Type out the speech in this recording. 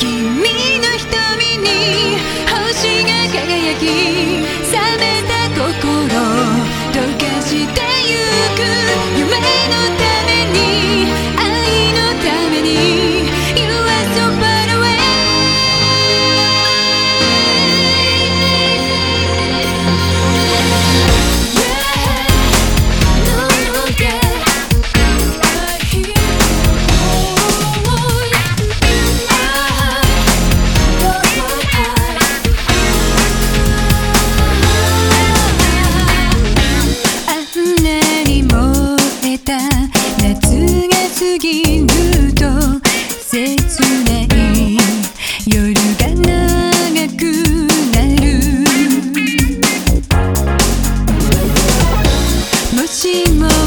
君の瞳に she moves